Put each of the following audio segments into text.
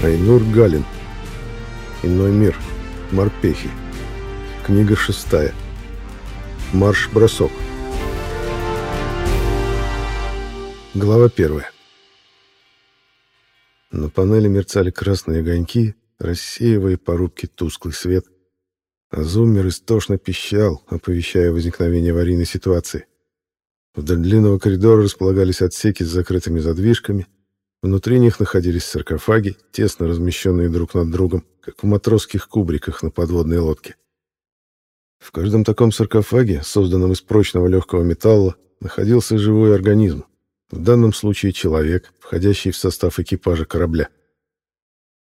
Айнур Галин. Иной мир. Морпехи. Книга шестая. Марш-бросок. Глава первая. На панели мерцали красные огоньки, рассеивая по рубке тусклый свет, а зуммер истошно пищал, оповещая возникновение аварийной ситуации. Вдоль длинного коридора располагались отсеки с закрытыми задвижками, Внутри них находились саркофаги, тесно размещенные друг над другом, как в матросских кубриках на подводной лодке. В каждом таком саркофаге, созданном из прочного легкого металла, находился живой организм, в данном случае человек, входящий в состав экипажа корабля.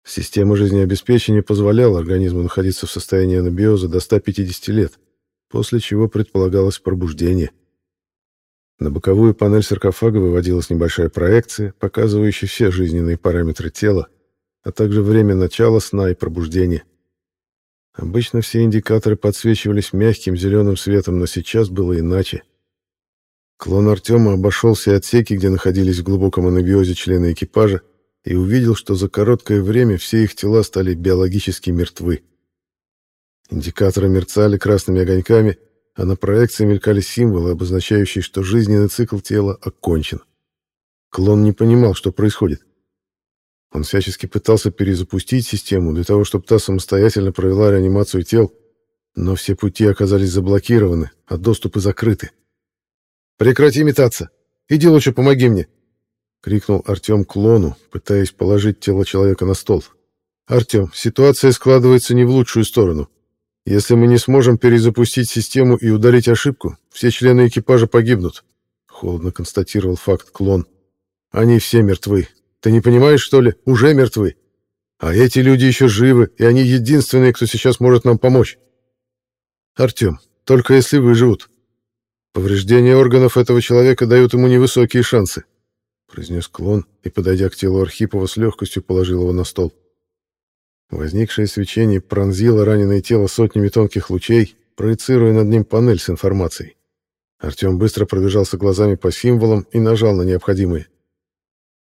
Система жизнеобеспечения позволяла организму находиться в состоянии анабиоза до 150 лет, после чего предполагалось пробуждение. На боковую панель саркофага выводилась небольшая проекция, показывающая все жизненные параметры тела, а также время начала сна и пробуждения. Обычно все индикаторы подсвечивались мягким зеленым светом, но сейчас было иначе. Клон Артема обошел все отсеки, где находились в глубоком анабиозе члены экипажа, и увидел, что за короткое время все их тела стали биологически мертвы. Индикаторы мерцали красными огоньками — а на проекции мелькали символы, обозначающие, что жизненный цикл тела окончен. Клон не понимал, что происходит. Он всячески пытался перезапустить систему для того, чтобы та самостоятельно провела реанимацию тел, но все пути оказались заблокированы, а доступы закрыты. «Прекрати метаться! Иди лучше помоги мне!» — крикнул Артем клону, пытаясь положить тело человека на стол. «Артем, ситуация складывается не в лучшую сторону. Если мы не сможем перезапустить систему и удалить ошибку, все члены экипажа погибнут, холодно констатировал факт клон. Они все мертвы. Ты не понимаешь, что ли? Уже мертвы. А эти люди еще живы, и они единственные, кто сейчас может нам помочь. Артем, только если выживут. Повреждения органов этого человека дают ему невысокие шансы, произнес клон и, подойдя к телу Архипова, с легкостью положил его на стол. Возникшее свечение пронзило раненое тело сотнями тонких лучей, проецируя над ним панель с информацией. Артем быстро пробежался глазами по символам и нажал на необходимые.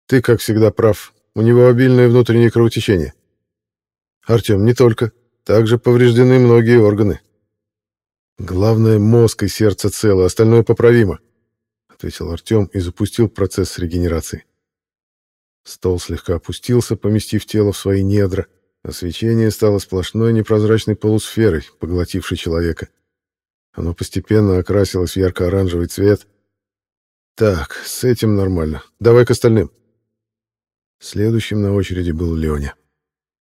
«Ты, как всегда, прав. У него обильное внутреннее кровотечение». «Артем, не только. Также повреждены многие органы». «Главное, мозг и сердце целы, остальное поправимо», — ответил Артем и запустил процесс регенерации. Стол слегка опустился, поместив тело в свои недра, — Освещение стало сплошной непрозрачной полусферой, поглотившей человека. Оно постепенно окрасилось в ярко-оранжевый цвет. Так, с этим нормально. Давай к остальным. Следующим на очереди был Леня.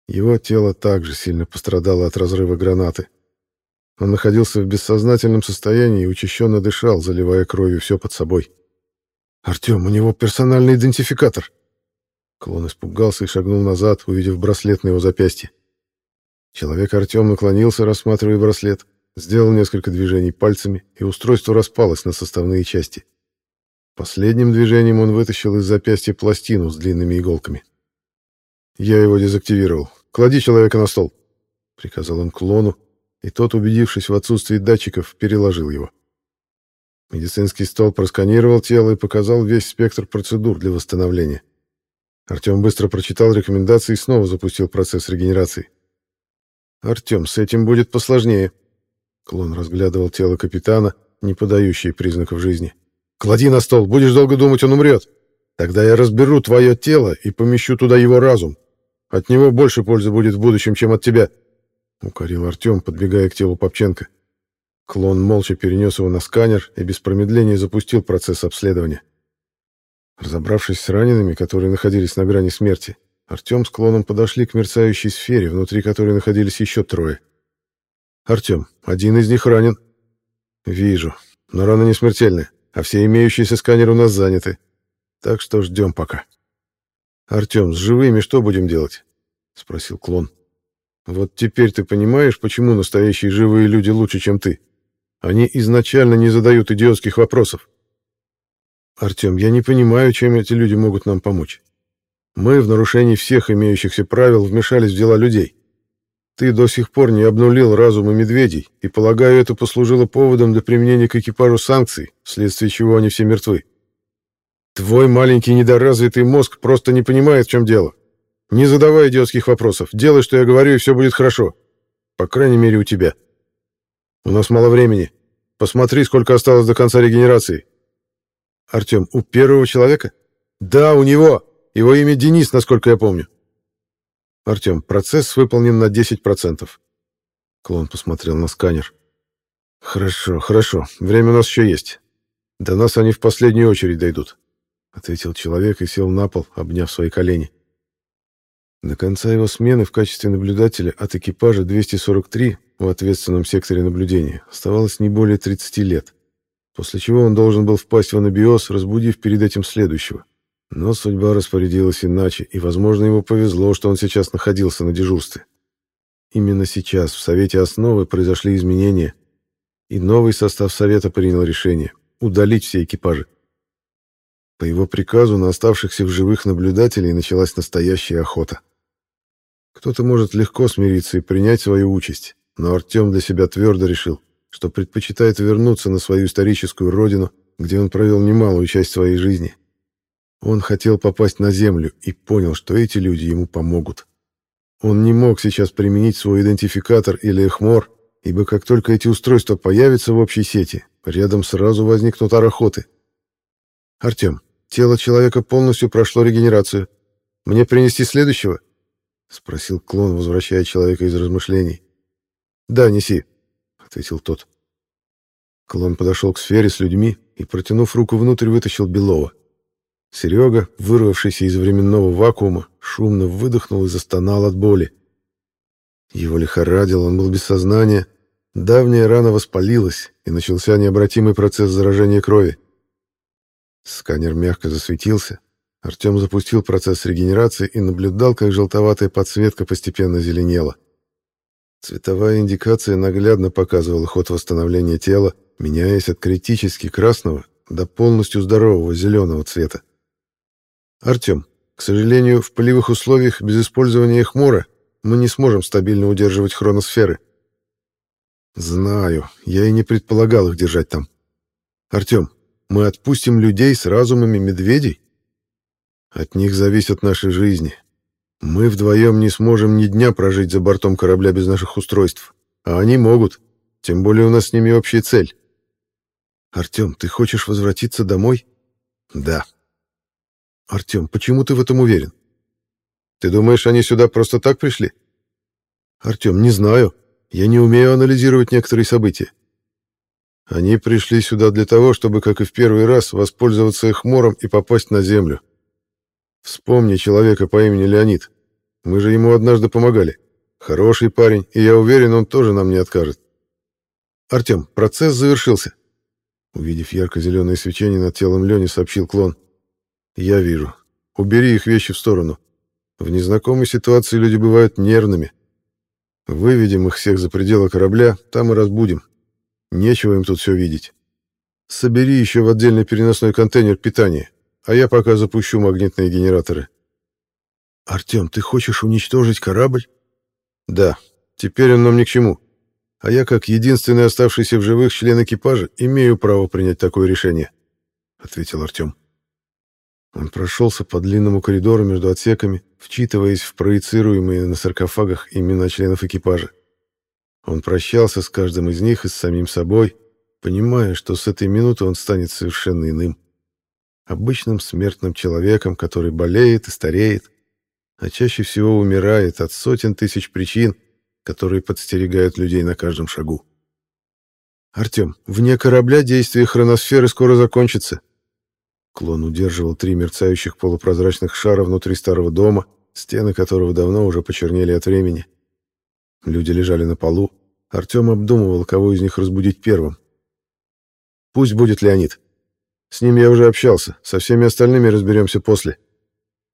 Его тело также сильно пострадало от разрыва гранаты. Он находился в бессознательном состоянии и учащенно дышал, заливая кровью все под собой. «Артем, у него персональный идентификатор!» Клон испугался и шагнул назад, увидев браслет на его запястье. Человек Артем наклонился, рассматривая браслет, сделал несколько движений пальцами, и устройство распалось на составные части. Последним движением он вытащил из запястья пластину с длинными иголками. «Я его дезактивировал. Клади человека на стол», — приказал он клону, и тот, убедившись в отсутствии датчиков, переложил его. Медицинский стол просканировал тело и показал весь спектр процедур для восстановления. Артем быстро прочитал рекомендации и снова запустил процесс регенерации. «Артем, с этим будет посложнее». Клон разглядывал тело капитана, не подающее признаков жизни. «Клади на стол, будешь долго думать, он умрет. Тогда я разберу твое тело и помещу туда его разум. От него больше пользы будет в будущем, чем от тебя», — укорил Артем, подбегая к телу Попченко. Клон молча перенес его на сканер и без промедления запустил процесс обследования. Разобравшись с ранеными, которые находились на грани смерти, Артем с клоном подошли к мерцающей сфере, внутри которой находились еще трое. «Артем, один из них ранен». «Вижу, но рана не смертельная, а все имеющиеся сканеры у нас заняты. Так что ждем пока». «Артем, с живыми что будем делать?» — спросил клон. «Вот теперь ты понимаешь, почему настоящие живые люди лучше, чем ты? Они изначально не задают идиотских вопросов. Артем, я не понимаю, чем эти люди могут нам помочь. Мы в нарушении всех имеющихся правил вмешались в дела людей. Ты до сих пор не обнулил разумы медведей, и, полагаю, это послужило поводом для применения к экипажу санкций, вследствие чего они все мертвы. Твой маленький недоразвитый мозг просто не понимает, в чем дело. не задавай идиотских вопросов. Делай, что я говорю, и все будет хорошо. По крайней мере, у тебя. У нас мало времени. Посмотри, сколько осталось до конца регенерации. Артем, у первого человека? Да, у него. Его имя Денис, насколько я помню. Артем, процесс выполнен на 10%. Клон посмотрел на сканер. Хорошо, хорошо. Время у нас еще есть. До нас они в последнюю очередь дойдут, ответил человек и сел на пол, обняв свои колени. До конца его смены в качестве наблюдателя от экипажа 243 в ответственном секторе наблюдения оставалось не более 30 лет, после чего он должен был впасть в анабиоз, разбудив перед этим следующего. Но судьба распорядилась иначе, и, возможно, ему повезло, что он сейчас находился на дежурстве. Именно сейчас в Совете Основы произошли изменения, и новый состав Совета принял решение удалить все экипажи. По его приказу на оставшихся в живых наблюдателей началась настоящая охота. Кто-то может легко смириться и принять свою участь, но Артем для себя твердо решил, что предпочитает вернуться на свою историческую родину, где он провел немалую часть своей жизни. Он хотел попасть на Землю и понял, что эти люди ему помогут. Он не мог сейчас применить свой идентификатор или эхмор, ибо как только эти устройства появятся в общей сети, рядом сразу возникнут арахоты. «Артем, тело человека полностью прошло регенерацию. Мне принести следующего?» — спросил клон, возвращая человека из размышлений. «Да, неси», — ответил тот. Клон подошел к сфере с людьми и, протянув руку внутрь, вытащил Белова. Серега, вырвавшийся из временного вакуума, шумно выдохнул и застонал от боли. Его лихорадило, он был без сознания. Давняя рана воспалилась, и начался необратимый процесс заражения крови. Сканер мягко засветился, Артем запустил процесс регенерации и наблюдал, как желтоватая подсветка постепенно зеленела. Цветовая индикация наглядно показывала ход восстановления тела, меняясь от критически красного до полностью здорового зеленого цвета. «Артем, к сожалению, в полевых условиях без использования хмора мы не сможем стабильно удерживать хроносферы». «Знаю, я и не предполагал их держать там. Артем, мы отпустим людей с разумами медведей?» От них зависят наши жизни. Мы вдвоем не сможем ни дня прожить за бортом корабля без наших устройств. А они могут. Тем более у нас с ними общая цель. Артем, ты хочешь возвратиться домой? Да. Артем, почему ты в этом уверен? Ты думаешь, они сюда просто так пришли? Артем, не знаю. Я не умею анализировать некоторые события. Они пришли сюда для того, чтобы, как и в первый раз, воспользоваться их мором и попасть на Землю. Вспомни человека по имени Леонид. Мы же ему однажды помогали. Хороший парень, и я уверен, он тоже нам не откажет. Артем, процесс завершился. Увидев ярко-зеленое свечение над телом Лени, сообщил клон. Я вижу. Убери их вещи в сторону. В незнакомой ситуации люди бывают нервными. Выведем их всех за пределы корабля, там и разбудим. Нечего им тут все видеть. Собери еще в отдельный переносной контейнер питания а я пока запущу магнитные генераторы. Артем, ты хочешь уничтожить корабль? Да, теперь он нам ни к чему. А я, как единственный оставшийся в живых член экипажа, имею право принять такое решение, ответил Артем. Он прошелся по длинному коридору между отсеками, вчитываясь в проецируемые на саркофагах имена членов экипажа. Он прощался с каждым из них и с самим собой, понимая, что с этой минуты он станет совершенно иным обычным смертным человеком, который болеет и стареет, а чаще всего умирает от сотен тысяч причин, которые подстерегают людей на каждом шагу. «Артем, вне корабля действие хроносферы скоро закончится». Клон удерживал три мерцающих полупрозрачных шара внутри старого дома, стены которого давно уже почернели от времени. Люди лежали на полу. Артем обдумывал, кого из них разбудить первым. «Пусть будет Леонид», с ним я уже общался, со всеми остальными разберемся после.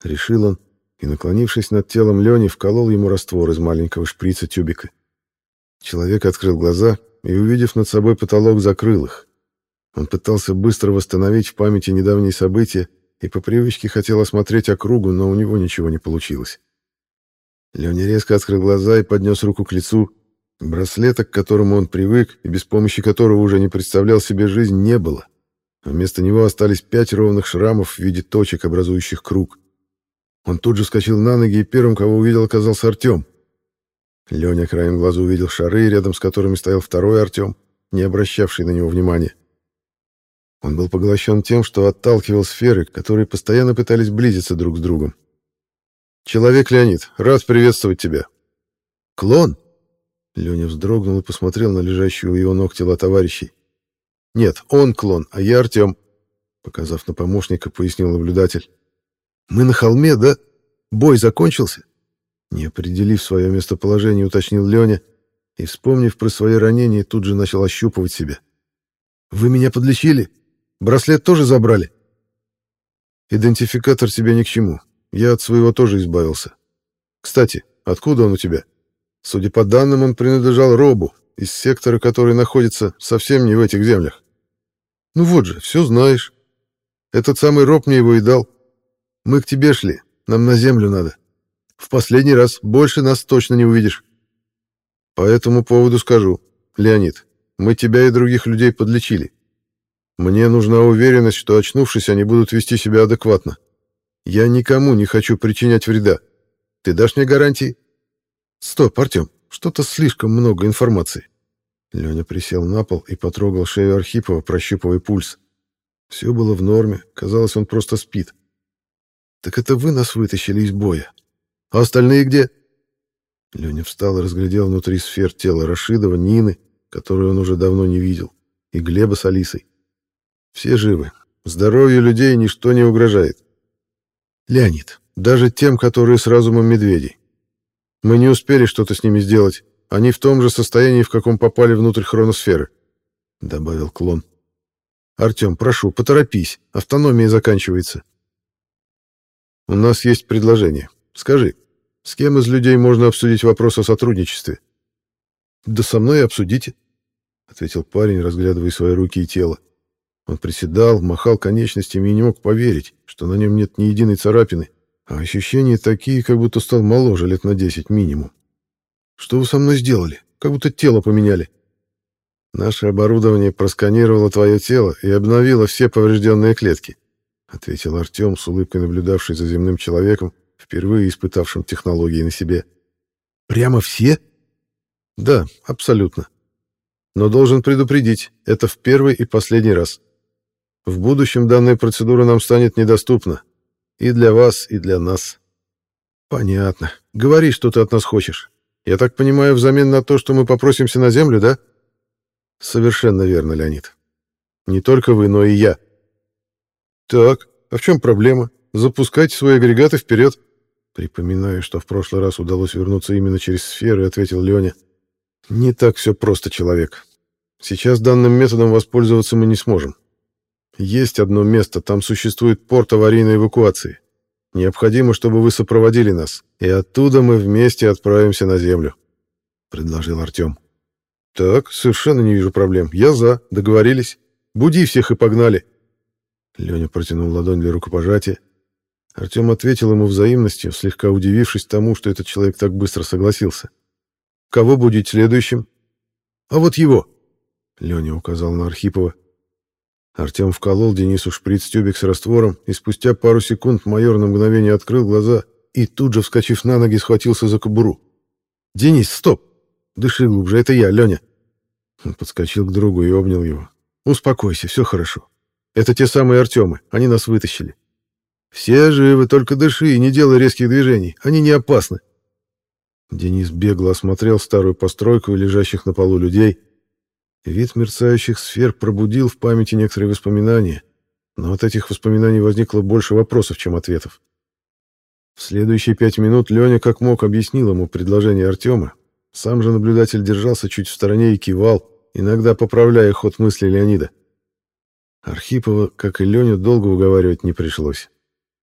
Решил он и, наклонившись над телом Лени, вколол ему раствор из маленького шприца тюбика. Человек открыл глаза и, увидев над собой потолок, закрыл их. Он пытался быстро восстановить в памяти недавние события и по привычке хотел осмотреть округу, но у него ничего не получилось. Леня резко открыл глаза и поднес руку к лицу. Браслета, к которому он привык и без помощи которого уже не представлял себе жизнь, не было. Вместо него остались пять ровных шрамов в виде точек, образующих круг. Он тут же вскочил на ноги, и первым, кого увидел, оказался Артем. Леня краем глаза увидел шары, рядом с которыми стоял второй Артем, не обращавший на него внимания. Он был поглощен тем, что отталкивал сферы, которые постоянно пытались близиться друг с другом. «Человек Леонид, рад приветствовать тебя». «Клон?» Леня вздрогнул и посмотрел на лежащую у его ног тела товарищей. «Нет, он клон, а я Артем», — показав на помощника, пояснил наблюдатель. «Мы на холме, да? Бой закончился?» Не определив свое местоположение, уточнил Леня и, вспомнив про свои ранения, тут же начал ощупывать себя. «Вы меня подлечили? Браслет тоже забрали?» «Идентификатор тебе ни к чему. Я от своего тоже избавился. Кстати, откуда он у тебя?» Судя по данным, он принадлежал Робу, из сектора, который находится совсем не в этих землях. Ну вот же, все знаешь. Этот самый Роб мне его и дал. Мы к тебе шли, нам на землю надо. В последний раз больше нас точно не увидишь. По этому поводу скажу. Леонид, мы тебя и других людей подлечили. Мне нужна уверенность, что, очнувшись, они будут вести себя адекватно. Я никому не хочу причинять вреда. Ты дашь мне гарантии? Стоп, Артем, что-то слишком много информации. Леня присел на пол и потрогал шею Архипова, прощупывая пульс. Все было в норме, казалось, он просто спит. «Так это вы нас вытащили из боя. А остальные где?» Леня встал и разглядел внутри сфер тела Рашидова, Нины, которую он уже давно не видел, и Глеба с Алисой. Все живы. Здоровью людей ничто не угрожает. Леонид, даже тем, которые с разумом медведей. Мы не успели что-то с ними сделать. Они в том же состоянии, в каком попали внутрь хроносферы», — добавил клон. «Артем, прошу, поторопись. Автономия заканчивается». «У нас есть предложение. Скажи, с кем из людей можно обсудить вопрос о сотрудничестве?» «Да со мной обсудите», — ответил парень, разглядывая свои руки и тело. Он приседал, махал конечностями и не мог поверить, что на нем нет ни единой царапины, а ощущения такие, как будто стал моложе лет на десять минимум. Что вы со мной сделали? Как будто тело поменяли. Наше оборудование просканировало твое тело и обновило все поврежденные клетки, ответил Артем с улыбкой, наблюдавший за земным человеком, впервые испытавшим технологии на себе. Прямо все? Да, абсолютно. Но должен предупредить, это в первый и последний раз. В будущем данная процедура нам станет недоступна. И для вас, и для нас. Понятно. Говори, что ты от нас хочешь. Я так понимаю, взамен на то, что мы попросимся на землю, да? Совершенно верно, Леонид. Не только вы, но и я. Так, а в чем проблема? Запускайте свои агрегаты вперед. Припоминаю, что в прошлый раз удалось вернуться именно через сферы, ответил Леня. Не так все просто, человек. Сейчас данным методом воспользоваться мы не сможем. Есть одно место, там существует порт аварийной эвакуации. Необходимо, чтобы вы сопроводили нас, и оттуда мы вместе отправимся на землю», — предложил Артем. «Так, совершенно не вижу проблем. Я за. Договорились. Буди всех и погнали». Леня протянул ладонь для рукопожатия. Артем ответил ему взаимностью, слегка удивившись тому, что этот человек так быстро согласился. «Кого будить следующим?» «А вот его!» Леня указал на Архипова. Артем вколол Денису шприц-тюбик с раствором, и спустя пару секунд майор на мгновение открыл глаза и тут же, вскочив на ноги, схватился за кобуру. «Денис, стоп! Дыши глубже, это я, Леня!» Он подскочил к другу и обнял его. «Успокойся, все хорошо. Это те самые Артемы, они нас вытащили. Все живы, только дыши и не делай резких движений, они не опасны». Денис бегло осмотрел старую постройку и лежащих на полу людей, Вид мерцающих сфер пробудил в памяти некоторые воспоминания, но от этих воспоминаний возникло больше вопросов, чем ответов. В следующие пять минут Леня как мог объяснил ему предложение Артема. Сам же наблюдатель держался чуть в стороне и кивал, иногда поправляя ход мысли Леонида. Архипова, как и Леню, долго уговаривать не пришлось.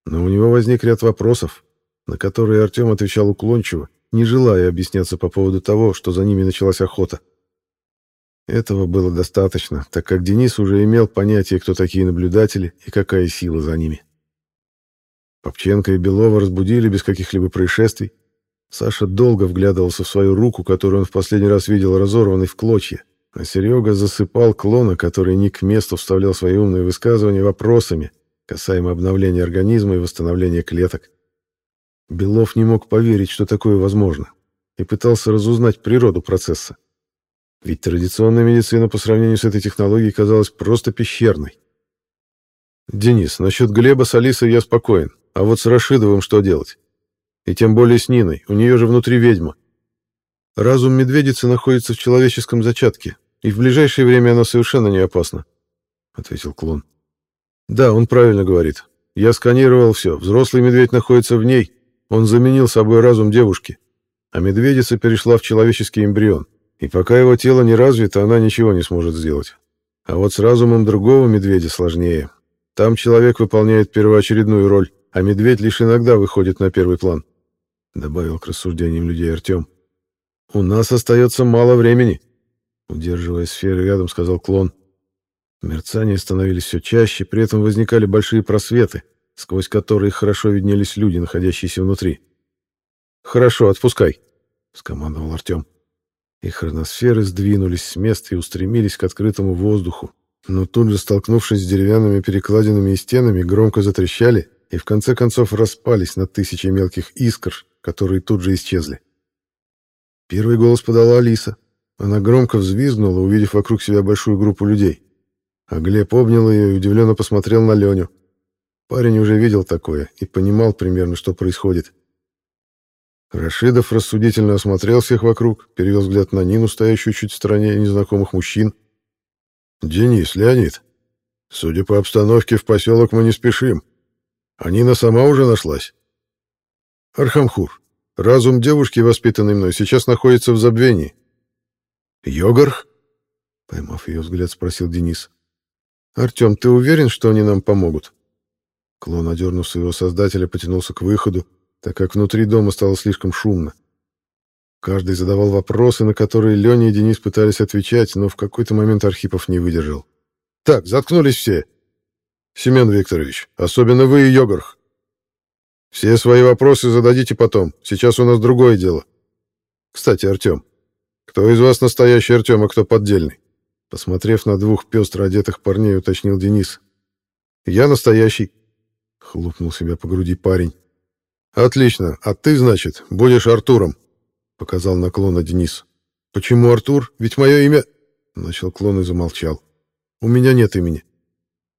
Но у него возник ряд вопросов, на которые Артем отвечал уклончиво, не желая объясняться по поводу того, что за ними началась охота. Этого было достаточно, так как Денис уже имел понятие, кто такие наблюдатели и какая сила за ними. Попченко и Белова разбудили без каких-либо происшествий. Саша долго вглядывался в свою руку, которую он в последний раз видел разорванной в клочья, а Серега засыпал клона, который не к месту вставлял свои умные высказывания вопросами, касаемо обновления организма и восстановления клеток. Белов не мог поверить, что такое возможно, и пытался разузнать природу процесса. Ведь традиционная медицина по сравнению с этой технологией казалась просто пещерной. «Денис, насчет Глеба с Алисой я спокоен, а вот с Рашидовым что делать? И тем более с Ниной, у нее же внутри ведьма. Разум медведицы находится в человеческом зачатке, и в ближайшее время она совершенно не опасна», — ответил клон. «Да, он правильно говорит. Я сканировал все, взрослый медведь находится в ней, он заменил собой разум девушки, а медведица перешла в человеческий эмбрион, и пока его тело не развито, она ничего не сможет сделать. А вот с разумом другого медведя сложнее. Там человек выполняет первоочередную роль, а медведь лишь иногда выходит на первый план», — добавил к рассуждениям людей Артем. «У нас остается мало времени», — удерживая сферы рядом, сказал клон. Мерцания становились все чаще, при этом возникали большие просветы, сквозь которые хорошо виднелись люди, находящиеся внутри. «Хорошо, отпускай», — скомандовал Артем. И хроносферы сдвинулись с места и устремились к открытому воздуху, но тут же, столкнувшись с деревянными перекладинами и стенами, громко затрещали и в конце концов распались на тысячи мелких искр, которые тут же исчезли. Первый голос подала Алиса. Она громко взвизгнула, увидев вокруг себя большую группу людей. А Глеб обнял ее и удивленно посмотрел на Леню. Парень уже видел такое и понимал примерно, что происходит. Рашидов рассудительно осмотрел всех вокруг, перевел взгляд на Нину, стоящую чуть в стороне незнакомых мужчин. «Денис, Леонид, судя по обстановке, в поселок мы не спешим. А Нина сама уже нашлась. Архамхур, разум девушки, воспитанный мной, сейчас находится в забвении. Йогарх?» Поймав ее взгляд, спросил Денис. «Артем, ты уверен, что они нам помогут?» Клон, одернув своего создателя, потянулся к выходу, так как внутри дома стало слишком шумно. Каждый задавал вопросы, на которые Леня и Денис пытались отвечать, но в какой-то момент Архипов не выдержал. «Так, заткнулись все. Семен Викторович, особенно вы и Йогарх. Все свои вопросы зададите потом. Сейчас у нас другое дело. Кстати, Артем, кто из вас настоящий Артем, а кто поддельный?» Посмотрев на двух пестро одетых парней, уточнил Денис. «Я настоящий», Хлопнул себя по груди парень. «Отлично. А ты, значит, будешь Артуром», — показал наклона Денис. «Почему Артур? Ведь мое имя...» Начал клон и замолчал. «У меня нет имени».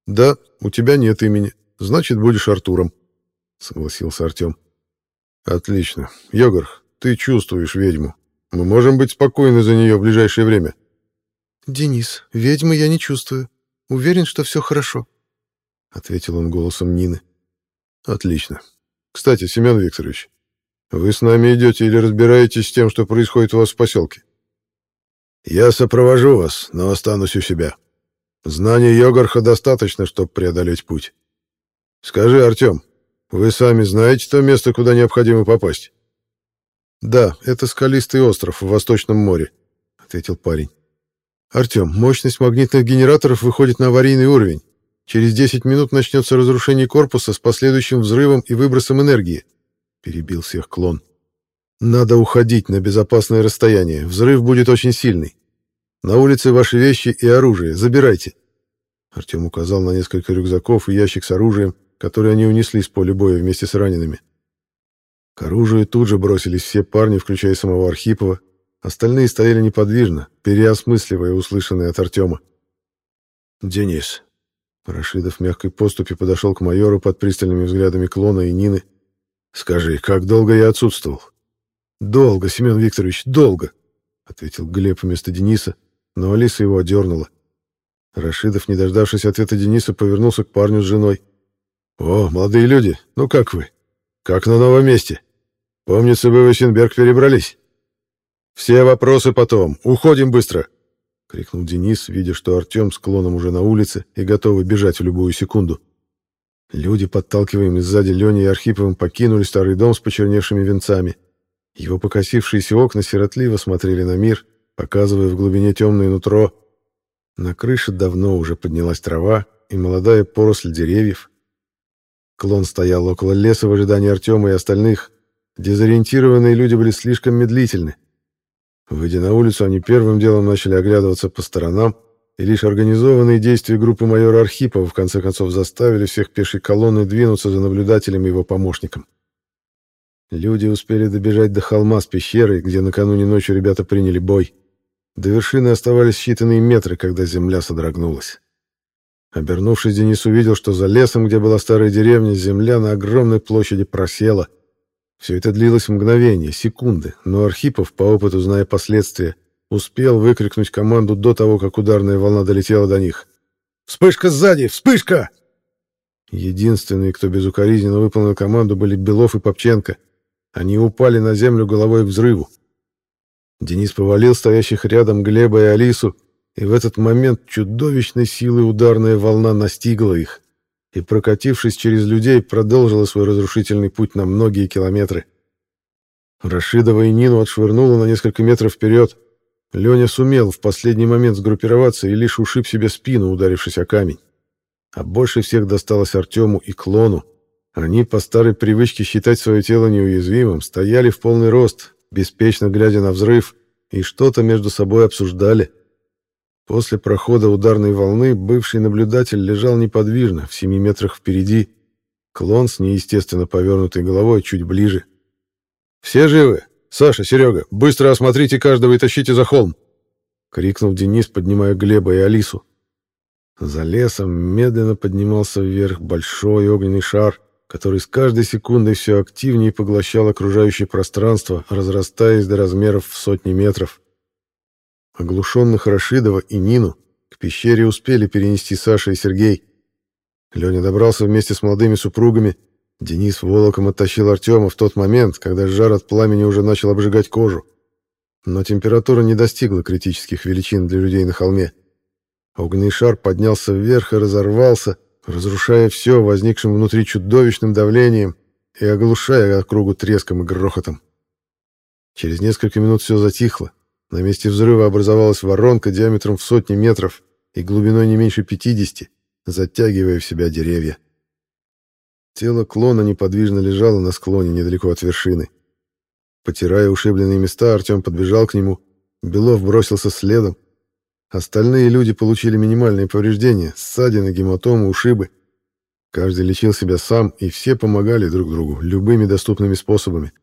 «Да, у тебя нет имени. Значит, будешь Артуром», — согласился Артем. «Отлично. Йогарх, ты чувствуешь ведьму. Мы можем быть спокойны за нее в ближайшее время». «Денис, ведьмы я не чувствую. Уверен, что все хорошо», — ответил он голосом Нины. Отлично. Кстати, Семен Викторович, вы с нами идете или разбираетесь с тем, что происходит у вас в поселке? Я сопровожу вас, но останусь у себя. Знаний Йогарха достаточно, чтобы преодолеть путь. Скажи, Артем, вы сами знаете то место, куда необходимо попасть? Да, это скалистый остров в Восточном море, ответил парень. Артем, мощность магнитных генераторов выходит на аварийный уровень. Через 10 минут начнется разрушение корпуса с последующим взрывом и выбросом энергии. Перебил всех клон. Надо уходить на безопасное расстояние. Взрыв будет очень сильный. На улице ваши вещи и оружие. Забирайте. Артем указал на несколько рюкзаков и ящик с оружием, которые они унесли с поля боя вместе с ранеными. К оружию тут же бросились все парни, включая самого Архипова. Остальные стояли неподвижно, переосмысливая услышанное от Артема. «Денис, Рашидов мягкой поступи подошел к майору под пристальными взглядами Клона и Нины. «Скажи, как долго я отсутствовал?» «Долго, Семен Викторович, долго», — ответил Глеб вместо Дениса, но Алиса его одернула. Рашидов, не дождавшись ответа Дениса, повернулся к парню с женой. «О, молодые люди, ну как вы? Как на новом месте? Помнится, вы в Эссенберг перебрались?» «Все вопросы потом. Уходим быстро!» — крикнул Денис, видя, что Артем с клоном уже на улице и готовы бежать в любую секунду. Люди, подталкиваемые сзади Леней и Архиповым, покинули старый дом с почерневшими венцами. Его покосившиеся окна сиротливо смотрели на мир, показывая в глубине темное нутро. На крыше давно уже поднялась трава и молодая поросль деревьев. Клон стоял около леса в ожидании Артема и остальных. Дезориентированные люди были слишком медлительны. Выйдя на улицу, они первым делом начали оглядываться по сторонам, и лишь организованные действия группы майора Архипова в конце концов заставили всех пешей колонны двинуться за наблюдателем и его помощником. Люди успели добежать до холма с пещерой, где накануне ночью ребята приняли бой. До вершины оставались считанные метры, когда земля содрогнулась. Обернувшись, Денис увидел, что за лесом, где была старая деревня, земля на огромной площади просела. Все это длилось мгновение, секунды, но Архипов, по опыту зная последствия, успел выкрикнуть команду до того, как ударная волна долетела до них. «Вспышка сзади! Вспышка!» Единственные, кто безукоризненно выполнил команду, были Белов и Попченко. Они упали на землю головой к взрыву. Денис повалил стоящих рядом Глеба и Алису, и в этот момент чудовищной силой ударная волна настигла их и, прокатившись через людей, продолжила свой разрушительный путь на многие километры. Рашидова и Нину отшвырнула на несколько метров вперед. Леня сумел в последний момент сгруппироваться и лишь ушиб себе спину, ударившись о камень. А больше всех досталось Артему и Клону. Они, по старой привычке считать свое тело неуязвимым, стояли в полный рост, беспечно глядя на взрыв, и что-то между собой обсуждали. После прохода ударной волны бывший наблюдатель лежал неподвижно, в семи метрах впереди, клон с неестественно повернутой головой чуть ближе. «Все живы? Саша, Серега, быстро осмотрите каждого и тащите за холм!» — крикнул Денис, поднимая Глеба и Алису. За лесом медленно поднимался вверх большой огненный шар, который с каждой секундой все активнее поглощал окружающее пространство, разрастаясь до размеров в сотни метров. Оглушенных Рашидова и Нину к пещере успели перенести Саша и Сергей. Леня добрался вместе с молодыми супругами. Денис волоком оттащил Артема в тот момент, когда жар от пламени уже начал обжигать кожу. Но температура не достигла критических величин для людей на холме. Огненный шар поднялся вверх и разорвался, разрушая все возникшим внутри чудовищным давлением и оглушая округу треском и грохотом. Через несколько минут все затихло. На месте взрыва образовалась воронка диаметром в сотни метров и глубиной не меньше 50, затягивая в себя деревья. Тело клона неподвижно лежало на склоне недалеко от вершины. Потирая ушибленные места, Артем подбежал к нему. Белов бросился следом, Остальные люди получили минимальные повреждения, ссадины, гематомы, ушибы. Каждый лечил себя сам, и все помогали друг другу любыми доступными способами.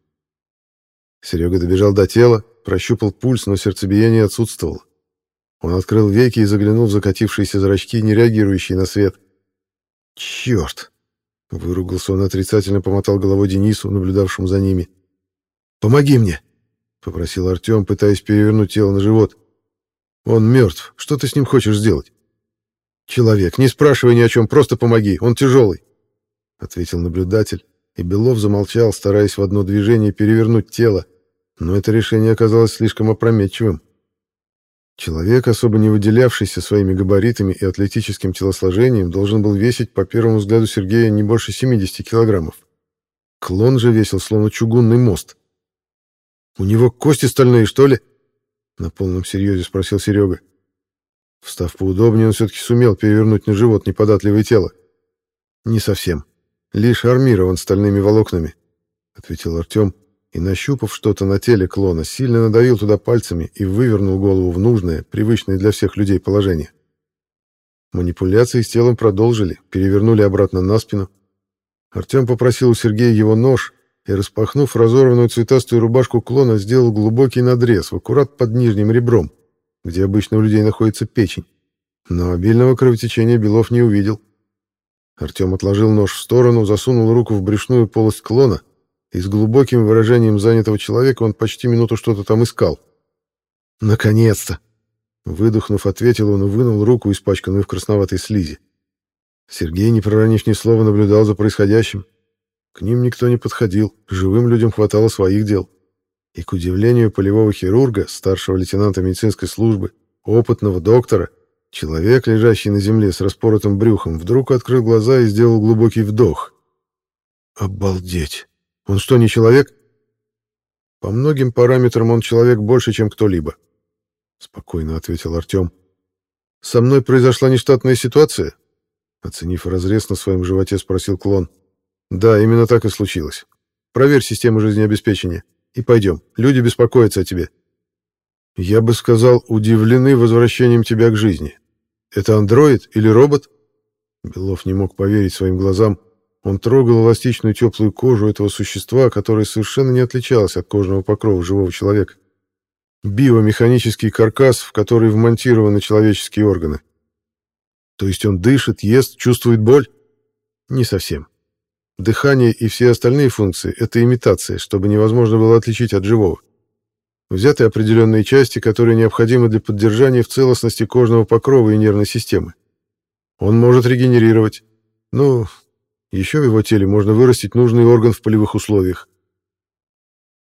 Серега добежал до тела, прощупал пульс, но сердцебиение отсутствовало. Он открыл веки и заглянул в закатившиеся зрачки, не реагирующие на свет. «Черт!» — выругался он отрицательно, помотал головой Денису, наблюдавшему за ними. «Помоги мне!» — попросил Артем, пытаясь перевернуть тело на живот. Он мертв. Что ты с ним хочешь сделать? Человек, не спрашивай ни о чем, просто помоги. Он тяжелый. Ответил наблюдатель, и Белов замолчал, стараясь в одно движение перевернуть тело. Но это решение оказалось слишком опрометчивым. Человек, особо не выделявшийся своими габаритами и атлетическим телосложением, должен был весить, по первому взгляду Сергея, не больше 70 килограммов. Клон же весил, словно чугунный мост. «У него кости стальные, что ли?» На полном серьезе спросил Серега. Встав поудобнее, он все-таки сумел перевернуть на живот неподатливое тело. «Не совсем. Лишь армирован стальными волокнами», — ответил Артем, и, нащупав что-то на теле клона, сильно надавил туда пальцами и вывернул голову в нужное, привычное для всех людей положение. Манипуляции с телом продолжили, перевернули обратно на спину. Артем попросил у Сергея его нож, и, распахнув разорванную цветастую рубашку клона, сделал глубокий надрез в аккурат под нижним ребром, где обычно у людей находится печень. Но обильного кровотечения Белов не увидел. Артем отложил нож в сторону, засунул руку в брюшную полость клона, и с глубоким выражением занятого человека он почти минуту что-то там искал. «Наконец-то!» Выдохнув, ответил он и вынул руку, испачканную в красноватой слизи. Сергей, не проронив ни слова, наблюдал за происходящим, к ним никто не подходил, живым людям хватало своих дел. И, к удивлению полевого хирурга, старшего лейтенанта медицинской службы, опытного доктора, человек, лежащий на земле с распоротым брюхом, вдруг открыл глаза и сделал глубокий вдох. «Обалдеть! Он что, не человек?» «По многим параметрам он человек больше, чем кто-либо», — спокойно ответил Артем. «Со мной произошла нештатная ситуация?» Оценив разрез на своем животе, спросил клон. Да, именно так и случилось. Проверь систему жизнеобеспечения. И пойдем. Люди беспокоятся о тебе. Я бы сказал, удивлены возвращением тебя к жизни. Это андроид или робот? Белов не мог поверить своим глазам. Он трогал эластичную теплую кожу этого существа, которое совершенно не отличалось от кожного покрова живого человека. Биомеханический каркас, в который вмонтированы человеческие органы. То есть он дышит, ест, чувствует боль? Не совсем. Дыхание и все остальные функции — это имитация, чтобы невозможно было отличить от живого. Взяты определенные части, которые необходимы для поддержания в целостности кожного покрова и нервной системы. Он может регенерировать. Ну, еще в его теле можно вырастить нужный орган в полевых условиях.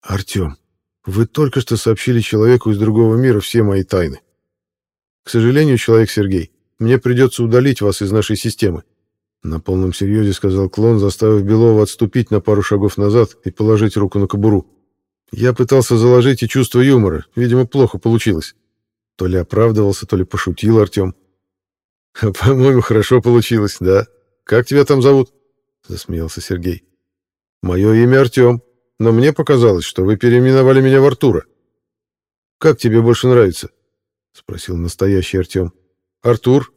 Артем, вы только что сообщили человеку из другого мира все мои тайны. К сожалению, человек Сергей, мне придется удалить вас из нашей системы. На полном серьезе сказал клон, заставив Белова отступить на пару шагов назад и положить руку на кобуру. Я пытался заложить и чувство юмора, видимо, плохо получилось. То ли оправдывался, то ли пошутил Артем. «По-моему, хорошо получилось, да? Как тебя там зовут?» — засмеялся Сергей. «Мое имя Артем, но мне показалось, что вы переименовали меня в Артура. Как тебе больше нравится?» — спросил настоящий Артем. «Артур.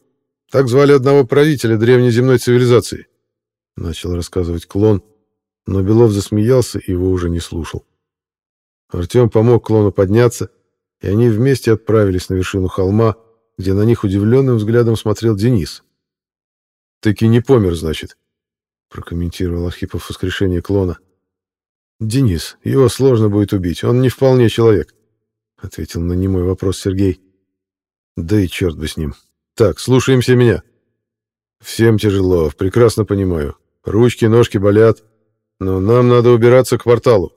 Так звали одного правителя древней земной цивилизации», — начал рассказывать клон, но Белов засмеялся и его уже не слушал. Артем помог клону подняться, и они вместе отправились на вершину холма, где на них удивленным взглядом смотрел Денис. «Таки не помер, значит», — прокомментировал Архипов воскрешение клона. «Денис, его сложно будет убить, он не вполне человек», — ответил на немой вопрос Сергей. «Да и черт бы с ним. Так, слушаемся меня». «Всем тяжело, прекрасно понимаю. Ручки, ножки болят, но нам надо убираться к порталу.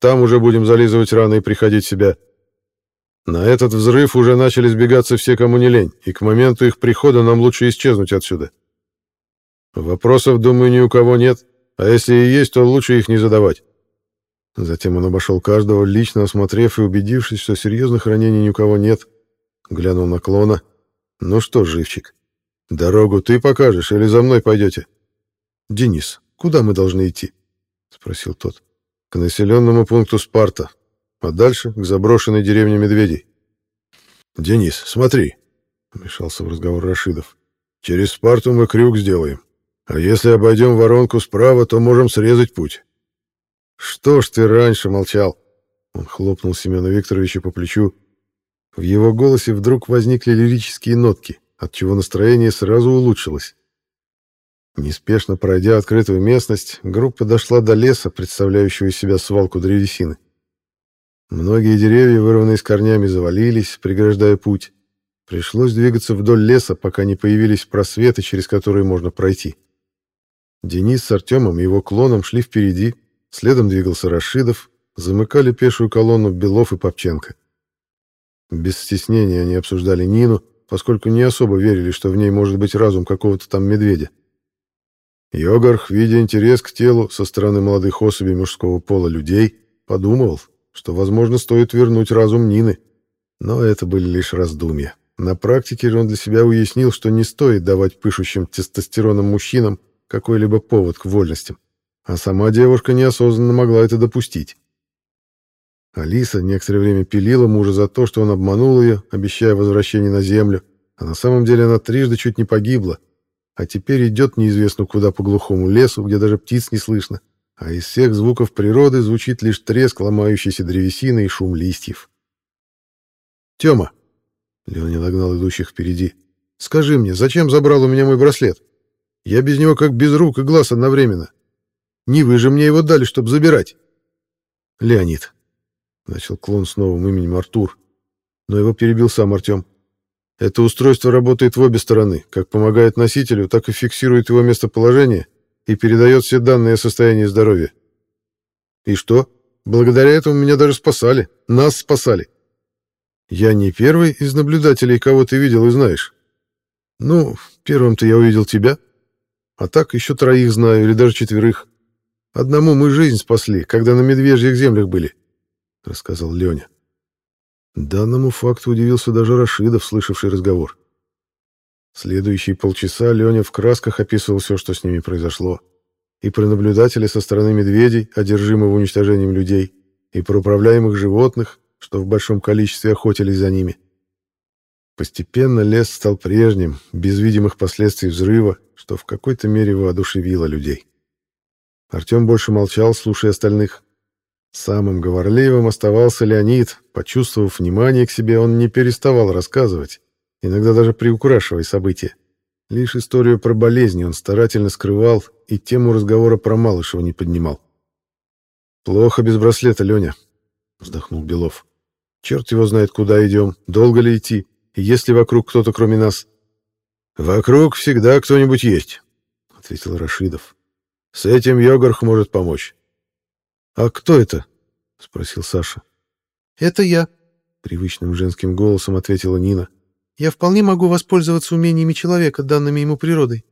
Там уже будем зализывать раны и приходить в себя. На этот взрыв уже начали сбегаться все, кому не лень, и к моменту их прихода нам лучше исчезнуть отсюда. Вопросов, думаю, ни у кого нет, а если и есть, то лучше их не задавать. Затем он обошел каждого, лично осмотрев и убедившись, что серьезных ранений ни у кого нет, глянул на клона. «Ну что, живчик, дорогу ты покажешь или за мной пойдете?» «Денис, куда мы должны идти?» — спросил тот к населенному пункту Спарта, а дальше к заброшенной деревне Медведей. «Денис, смотри», — вмешался в разговор Рашидов, — «через Спарту мы крюк сделаем, а если обойдем воронку справа, то можем срезать путь». «Что ж ты раньше молчал?» Он хлопнул Семена Викторовича по плечу. В его голосе вдруг возникли лирические нотки, отчего настроение сразу улучшилось. Неспешно пройдя открытую местность, группа дошла до леса, представляющего из себя свалку древесины. Многие деревья, вырванные с корнями, завалились, преграждая путь. Пришлось двигаться вдоль леса, пока не появились просветы, через которые можно пройти. Денис с Артемом и его клоном шли впереди, следом двигался Рашидов, замыкали пешую колонну Белов и Попченко. Без стеснения они обсуждали Нину, поскольку не особо верили, что в ней может быть разум какого-то там медведя. Йогарх, видя интерес к телу со стороны молодых особей мужского пола людей, подумал, что, возможно, стоит вернуть разум Нины. Но это были лишь раздумья. На практике же он для себя уяснил, что не стоит давать пышущим тестостероном мужчинам какой-либо повод к вольностям. А сама девушка неосознанно могла это допустить. Алиса некоторое время пилила мужа за то, что он обманул ее, обещая возвращение на землю, а на самом деле она трижды чуть не погибла, а теперь идет неизвестно куда по глухому лесу, где даже птиц не слышно, а из всех звуков природы звучит лишь треск ломающейся древесины и шум листьев. «Тёма!» — Леня догнал идущих впереди. «Скажи мне, зачем забрал у меня мой браслет? Я без него как без рук и глаз одновременно. Не вы же мне его дали, чтобы забирать!» «Леонид!» — начал клон с новым именем Артур, но его перебил сам Артем. Это устройство работает в обе стороны, как помогает носителю, так и фиксирует его местоположение и передает все данные о состоянии здоровья. И что? Благодаря этому меня даже спасали. Нас спасали. Я не первый из наблюдателей, кого ты видел и знаешь. Ну, первым-то я увидел тебя. А так еще троих знаю, или даже четверых. Одному мы жизнь спасли, когда на медвежьих землях были, — рассказал Леня. Данному факту удивился даже Рашидов, слышавший разговор. Следующие полчаса Леня в красках описывал все, что с ними произошло. И про наблюдателя со стороны медведей, одержимого уничтожением людей, и про управляемых животных, что в большом количестве охотились за ними. Постепенно лес стал прежним, без видимых последствий взрыва, что в какой-то мере воодушевило людей. Артем больше молчал, слушая остальных. Самым говорливым оставался Леонид. Почувствовав внимание к себе, он не переставал рассказывать, иногда даже приукрашивая события. Лишь историю про болезни он старательно скрывал и тему разговора про Малышева не поднимал. «Плохо без браслета, Леня», — вздохнул Белов. «Черт его знает, куда идем, долго ли идти, есть ли вокруг кто-то кроме нас». «Вокруг всегда кто-нибудь есть», — ответил Рашидов. «С этим Йогарх может помочь». «А кто это?» — спросил Саша. «Это я», — привычным женским голосом ответила Нина. «Я вполне могу воспользоваться умениями человека, данными ему природой».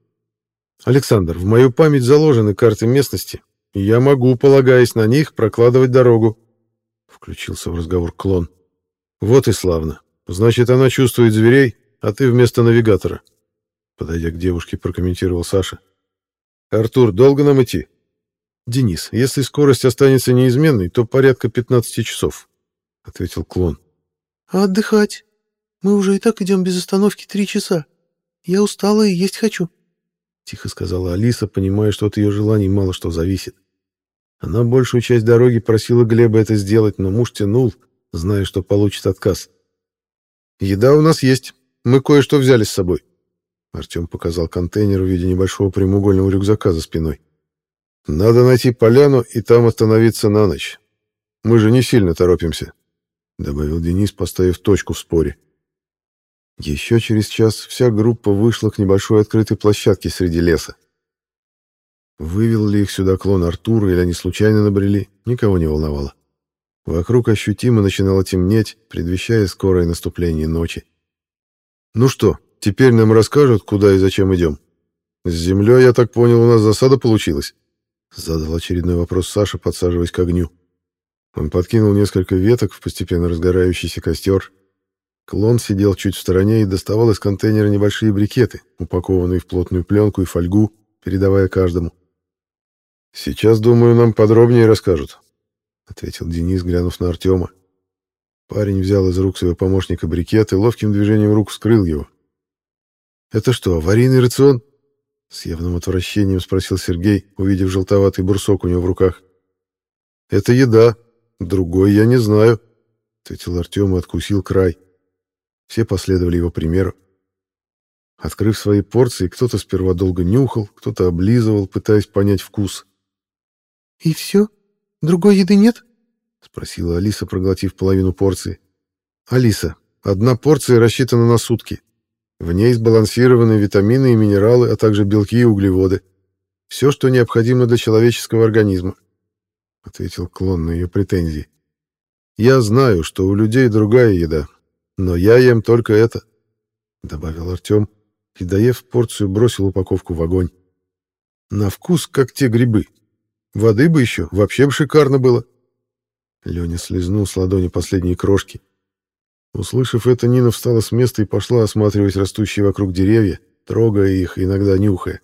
«Александр, в мою память заложены карты местности, и я могу, полагаясь на них, прокладывать дорогу», — включился в разговор клон. «Вот и славно. Значит, она чувствует зверей, а ты вместо навигатора», — подойдя к девушке, прокомментировал Саша. «Артур, долго нам идти?» «Денис, если скорость останется неизменной, то порядка 15 часов», — ответил клон. «А отдыхать? Мы уже и так идем без остановки три часа. Я устала и есть хочу», — тихо сказала Алиса, понимая, что от ее желаний мало что зависит. Она большую часть дороги просила Глеба это сделать, но муж тянул, зная, что получит отказ. «Еда у нас есть. Мы кое-что взяли с собой». Артем показал контейнер в виде небольшого прямоугольного рюкзака за спиной. «Надо найти поляну и там остановиться на ночь. Мы же не сильно торопимся», — добавил Денис, поставив точку в споре. Еще через час вся группа вышла к небольшой открытой площадке среди леса. Вывел ли их сюда клон Артура или они случайно набрели, никого не волновало. Вокруг ощутимо начинало темнеть, предвещая скорое наступление ночи. «Ну что, теперь нам расскажут, куда и зачем идем? С землей, я так понял, у нас засада получилась?» Задал очередной вопрос Саша, подсаживаясь к огню. Он подкинул несколько веток в постепенно разгорающийся костер. Клон сидел чуть в стороне и доставал из контейнера небольшие брикеты, упакованные в плотную пленку и фольгу, передавая каждому. «Сейчас, думаю, нам подробнее расскажут», — ответил Денис, глянув на Артема. Парень взял из рук своего помощника брикет и ловким движением рук вскрыл его. «Это что, аварийный рацион?» С явным отвращением спросил Сергей, увидев желтоватый бурсок у него в руках. «Это еда. Другой я не знаю», — ответил Артем и откусил край. Все последовали его примеру. Открыв свои порции, кто-то сперва долго нюхал, кто-то облизывал, пытаясь понять вкус. «И все? Другой еды нет?» — спросила Алиса, проглотив половину порции. «Алиса, одна порция рассчитана на сутки. В ней сбалансированы витамины и минералы, а также белки и углеводы. Все, что необходимо для человеческого организма», — ответил клон на ее претензии. «Я знаю, что у людей другая еда, но я ем только это», — добавил Артем и, доев порцию, бросил упаковку в огонь. «На вкус, как те грибы. Воды бы еще, вообще бы шикарно было». Леня слезнул с ладони последние крошки. Услышав это, Нина встала с места и пошла осматривать растущие вокруг деревья, трогая их, иногда нюхая.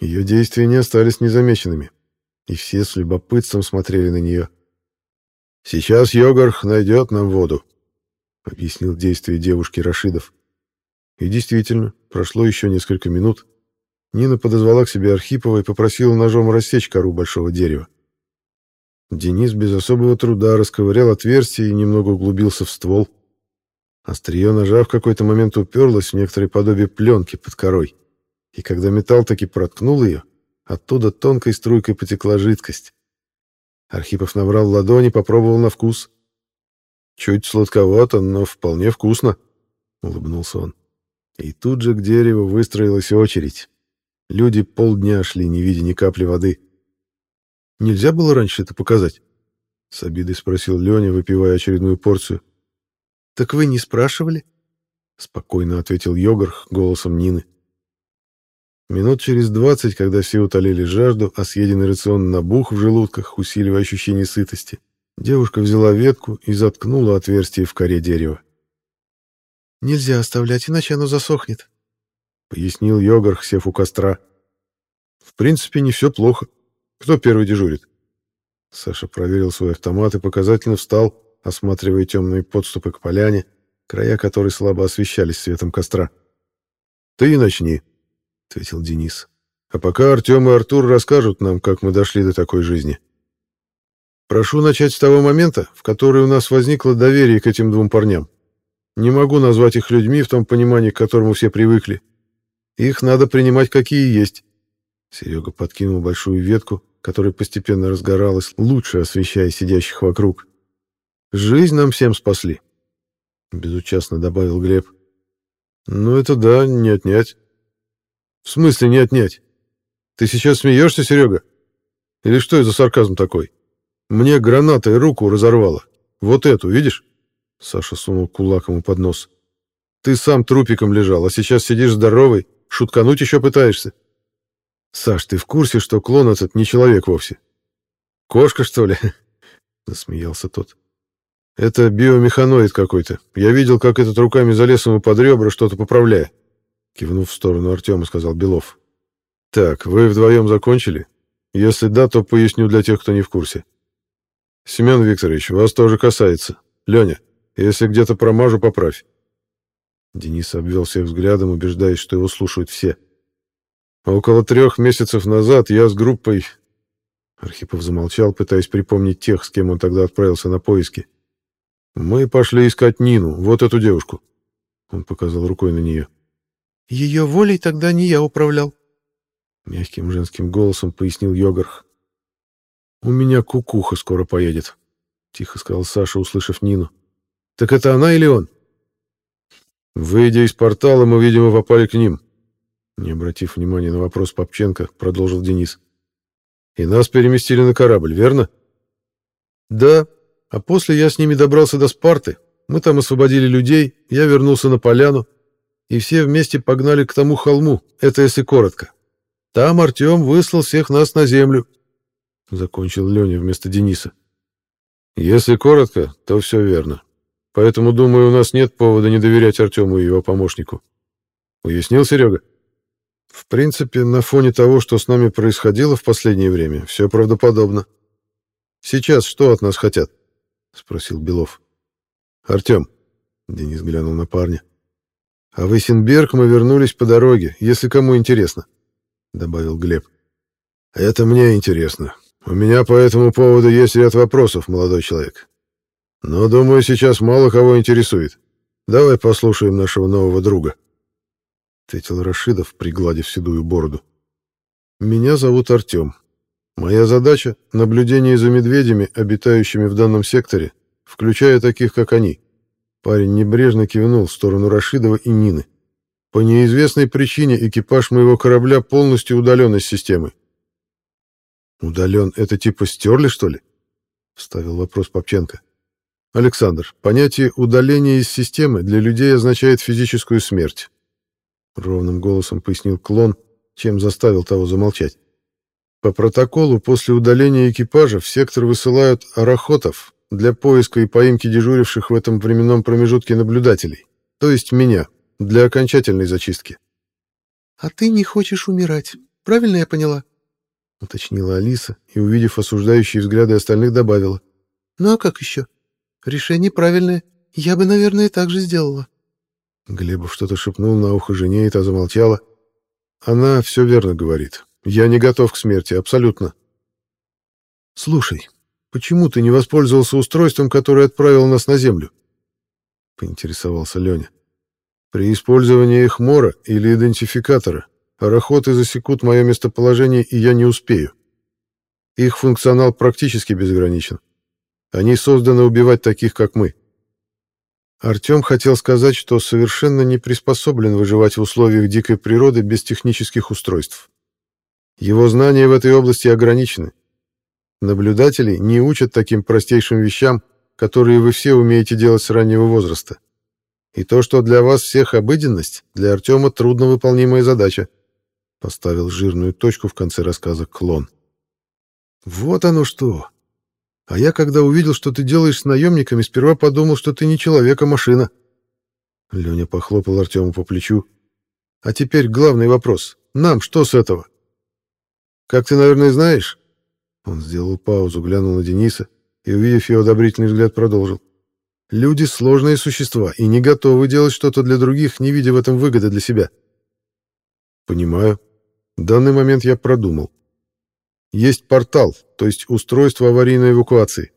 Ее действия не остались незамеченными, и все с любопытством смотрели на нее. «Сейчас Йогарх найдет нам воду», — объяснил действие девушки Рашидов. И действительно, прошло еще несколько минут. Нина подозвала к себе Архипова и попросила ножом рассечь кору большого дерева. Денис без особого труда расковырял отверстие и немного углубился в ствол. Острие ножа в какой-то момент уперлось в некоторое подобие пленки под корой. И когда металл таки проткнул ее, оттуда тонкой струйкой потекла жидкость. Архипов набрал ладони, попробовал на вкус. «Чуть сладковато, но вполне вкусно», — улыбнулся он. И тут же к дереву выстроилась очередь. Люди полдня шли, не видя ни капли воды. Нельзя было раньше это показать? С обидой спросил Леня, выпивая очередную порцию. Так вы не спрашивали? Спокойно ответил Йогарх голосом Нины. Минут через двадцать, когда все утолили жажду, а съеденный рацион набух в желудках, усиливая ощущение сытости, девушка взяла ветку и заткнула отверстие в коре дерева. «Нельзя оставлять, иначе оно засохнет», — пояснил Йогарх, сев у костра. «В принципе, не все плохо. Кто первый дежурит? Саша проверил свой автомат и показательно встал, осматривая темные подступы к поляне, края которой слабо освещались светом костра. «Ты и начни», — ответил Денис. А пока Артем и Артур расскажут нам, как мы дошли до такой жизни. Прошу начать с того момента, в который у нас возникло доверие к этим двум парням. Не могу назвать их людьми в том понимании, к которому все привыкли. Их надо принимать какие есть. Серега подкинул большую ветку, которая постепенно разгоралась, лучше освещая сидящих вокруг. Жизнь нам всем спасли. Безучастно добавил Глеб. Ну это да, не отнять. В смысле не отнять? Ты сейчас смеешься, Серега? Или что это за сарказм такой? Мне гранатой руку разорвало. Вот эту, видишь? Саша сунул кулак ему под нос. Ты сам трупиком лежал, а сейчас сидишь здоровый, шуткануть еще пытаешься. Саш, ты в курсе, что клон этот не человек вовсе? Кошка, что ли? Засмеялся тот. Это биомеханоид какой-то. Я видел, как этот руками залез ему под ребра, что-то поправляя. Кивнув в сторону Артема, сказал Белов. Так, вы вдвоем закончили? Если да, то поясню для тех, кто не в курсе. Семен Викторович, вас тоже касается. Леня, если где-то промажу, поправь. Денис обвел всех взглядом, убеждаясь, что его слушают все. А около трех месяцев назад я с группой... Архипов замолчал, пытаясь припомнить тех, с кем он тогда отправился на поиски. Мы пошли искать Нину, вот эту девушку. Он показал рукой на нее. Ее волей тогда не я управлял, Мягким женским голосом пояснил Йогарх. «У меня кукуха скоро поедет», — тихо сказал Саша, услышав Нину. «Так это она или он?» Выйдя из портала, мы, видимо, попали к ним. Не обратив внимания на вопрос Попченко, продолжил Денис. «И нас переместили на корабль, верно?» «Да, а после я с ними добрался до Спарты. Мы там освободили людей, я вернулся на поляну, и все вместе погнали к тому холму, это если коротко. Там Артем выслал всех нас на землю. Закончил Леня вместо Дениса. Если коротко, то все верно. Поэтому, думаю, у нас нет повода не доверять Артему и его помощнику. Уяснил, Серега? В принципе, на фоне того, что с нами происходило в последнее время, все правдоподобно. Сейчас что от нас хотят? Спросил Белов. Артем, Денис глянул на парня. А в Исенберг мы вернулись по дороге, если кому интересно. — добавил Глеб. «Это мне интересно. У меня по этому поводу есть ряд вопросов, молодой человек. Но, думаю, сейчас мало кого интересует. Давай послушаем нашего нового друга», — ответил Рашидов, пригладив седую бороду. «Меня зовут Артем. Моя задача — наблюдение за медведями, обитающими в данном секторе, включая таких, как они». Парень небрежно кивнул в сторону Рашидова и Нины. По неизвестной причине экипаж моего корабля полностью удален из системы. «Удален — это типа стерли, что ли?» — вставил вопрос Попченко. «Александр, понятие удаления из системы для людей означает физическую смерть», — ровным голосом пояснил клон, чем заставил того замолчать. «По протоколу после удаления экипажа в сектор высылают арахотов для поиска и поимки дежуривших в этом временном промежутке наблюдателей, то есть меня, для окончательной зачистки. «А ты не хочешь умирать, правильно я поняла?» — уточнила Алиса и, увидев осуждающие взгляды остальных, добавила. «Ну а как еще? Решение правильное. Я бы, наверное, так же сделала». Глебов что-то шепнул на ухо жене, и та замолчала. «Она все верно говорит. Я не готов к смерти, абсолютно». «Слушай, почему ты не воспользовался устройством, которое отправило нас на Землю?» — поинтересовался Леня. При использовании их мора или идентификатора пароходы засекут мое местоположение, и я не успею. Их функционал практически безграничен. Они созданы убивать таких, как мы. Артем хотел сказать, что совершенно не приспособлен выживать в условиях дикой природы без технических устройств. Его знания в этой области ограничены. Наблюдатели не учат таким простейшим вещам, которые вы все умеете делать с раннего возраста. И то, что для вас всех обыденность, для Артема трудновыполнимая задача. Поставил жирную точку в конце рассказа клон. Вот оно что. А я, когда увидел, что ты делаешь с наемниками, сперва подумал, что ты не человек, а машина. Леня похлопал Артему по плечу. А теперь главный вопрос. Нам что с этого? Как ты, наверное, знаешь? Он сделал паузу, глянул на Дениса и, увидев его одобрительный взгляд, продолжил. Люди — сложные существа и не готовы делать что-то для других, не видя в этом выгоды для себя. Понимаю. Данный момент я продумал. Есть портал, то есть устройство аварийной эвакуации.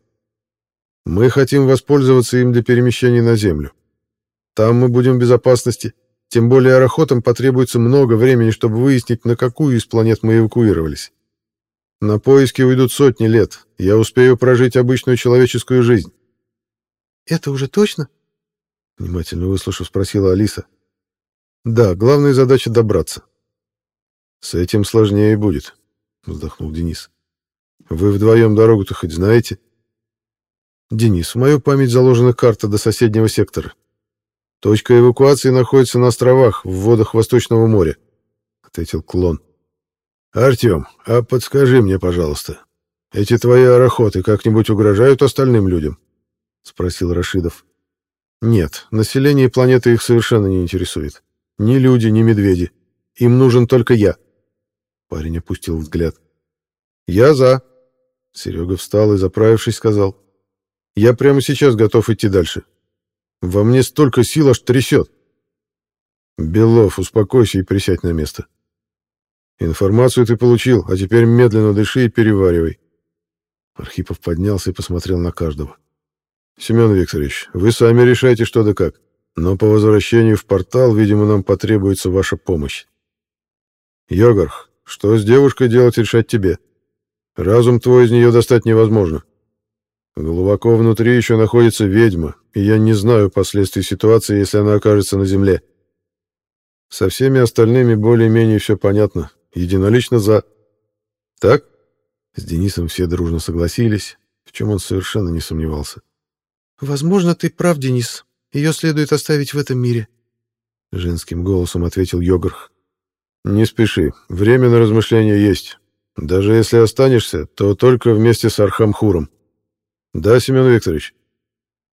Мы хотим воспользоваться им для перемещения на Землю. Там мы будем в безопасности, тем более арахотам потребуется много времени, чтобы выяснить, на какую из планет мы эвакуировались. На поиски уйдут сотни лет. Я успею прожить обычную человеческую жизнь. Это уже точно? Внимательно выслушав, спросила Алиса. Да, главная задача добраться. С этим сложнее будет, вздохнул Денис. Вы вдвоем дорогу-то хоть знаете? Денис, в мою память заложена карта до соседнего сектора. Точка эвакуации находится на островах в водах Восточного моря, ответил Клон. Артем, а подскажи мне, пожалуйста, эти твои арахоты как-нибудь угрожают остальным людям? спросил Рашидов. Нет, население планеты их совершенно не интересует. Ни люди, ни медведи. Им нужен только я. Парень опустил взгляд. Я за. Серега встал и, заправившись, сказал. Я прямо сейчас готов идти дальше. Во мне столько сил аж трясет. Белов, успокойся и присядь на место. Информацию ты получил, а теперь медленно дыши и переваривай. Архипов поднялся и посмотрел на каждого. Семен Викторович, вы сами решайте, что да как. Но по возвращению в портал, видимо, нам потребуется ваша помощь. Йогарх, что с девушкой делать решать тебе. Разум твой из нее достать невозможно. Глубоко внутри еще находится ведьма, и я не знаю последствий ситуации, если она окажется на земле. Со всеми остальными более-менее все понятно. Единолично за... Так? С Денисом все дружно согласились, в чем он совершенно не сомневался. «Возможно, ты прав, Денис. Ее следует оставить в этом мире», — женским голосом ответил Йогарх. «Не спеши. Время на размышления есть. Даже если останешься, то только вместе с Архамхуром. Да, Семен Викторович?»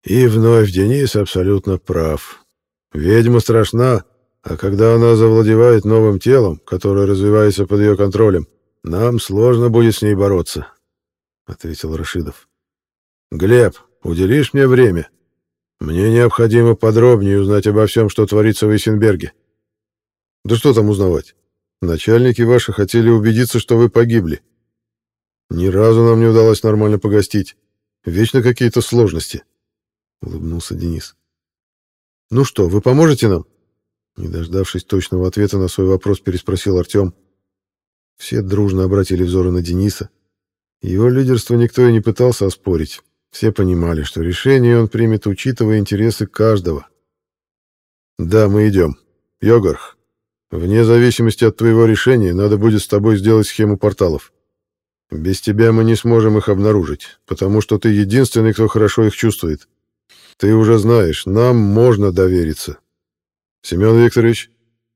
И вновь Денис абсолютно прав. Ведьма страшна, а когда она завладевает новым телом, которое развивается под ее контролем, нам сложно будет с ней бороться, — ответил Рашидов. — Глеб, уделишь мне время? Мне необходимо подробнее узнать обо всем, что творится в Эйсенберге. Да что там узнавать? Начальники ваши хотели убедиться, что вы погибли. Ни разу нам не удалось нормально погостить. Вечно какие-то сложности. Улыбнулся Денис. Ну что, вы поможете нам? Не дождавшись точного ответа на свой вопрос, переспросил Артем. Все дружно обратили взоры на Дениса. Его лидерство никто и не пытался оспорить. Все понимали, что решение он примет, учитывая интересы каждого. «Да, мы идем. Йогарх, вне зависимости от твоего решения, надо будет с тобой сделать схему порталов. Без тебя мы не сможем их обнаружить, потому что ты единственный, кто хорошо их чувствует. Ты уже знаешь, нам можно довериться. Семен Викторович,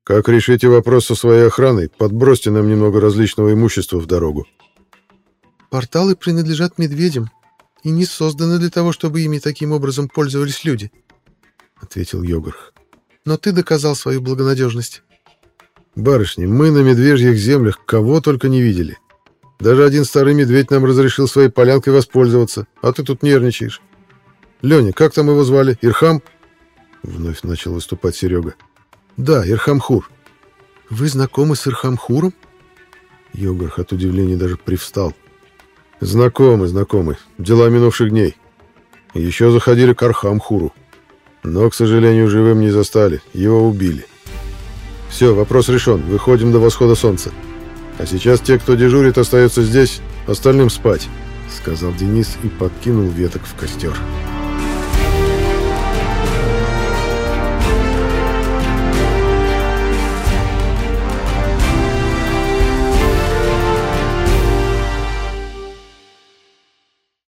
как решите вопрос со своей охраной, подбросьте нам немного различного имущества в дорогу». «Порталы принадлежат медведям», и не созданы для того, чтобы ими таким образом пользовались люди», — ответил Йогарх. «Но ты доказал свою благонадежность». «Барышни, мы на медвежьих землях кого только не видели. Даже один старый медведь нам разрешил своей полянкой воспользоваться, а ты тут нервничаешь. Леня, как там его звали? Ирхам?» Вновь начал выступать Серега. «Да, Ирхамхур». «Вы знакомы с Ирхамхуром?» Йогарх от удивления даже привстал. Знакомы, знакомы. Дела минувших дней. Еще заходили к Архамхуру. Но, к сожалению, живым не застали. Его убили. Все, вопрос решен. Выходим до восхода солнца. А сейчас те, кто дежурит, остаются здесь, остальным спать, — сказал Денис и подкинул веток в костер. «Костер».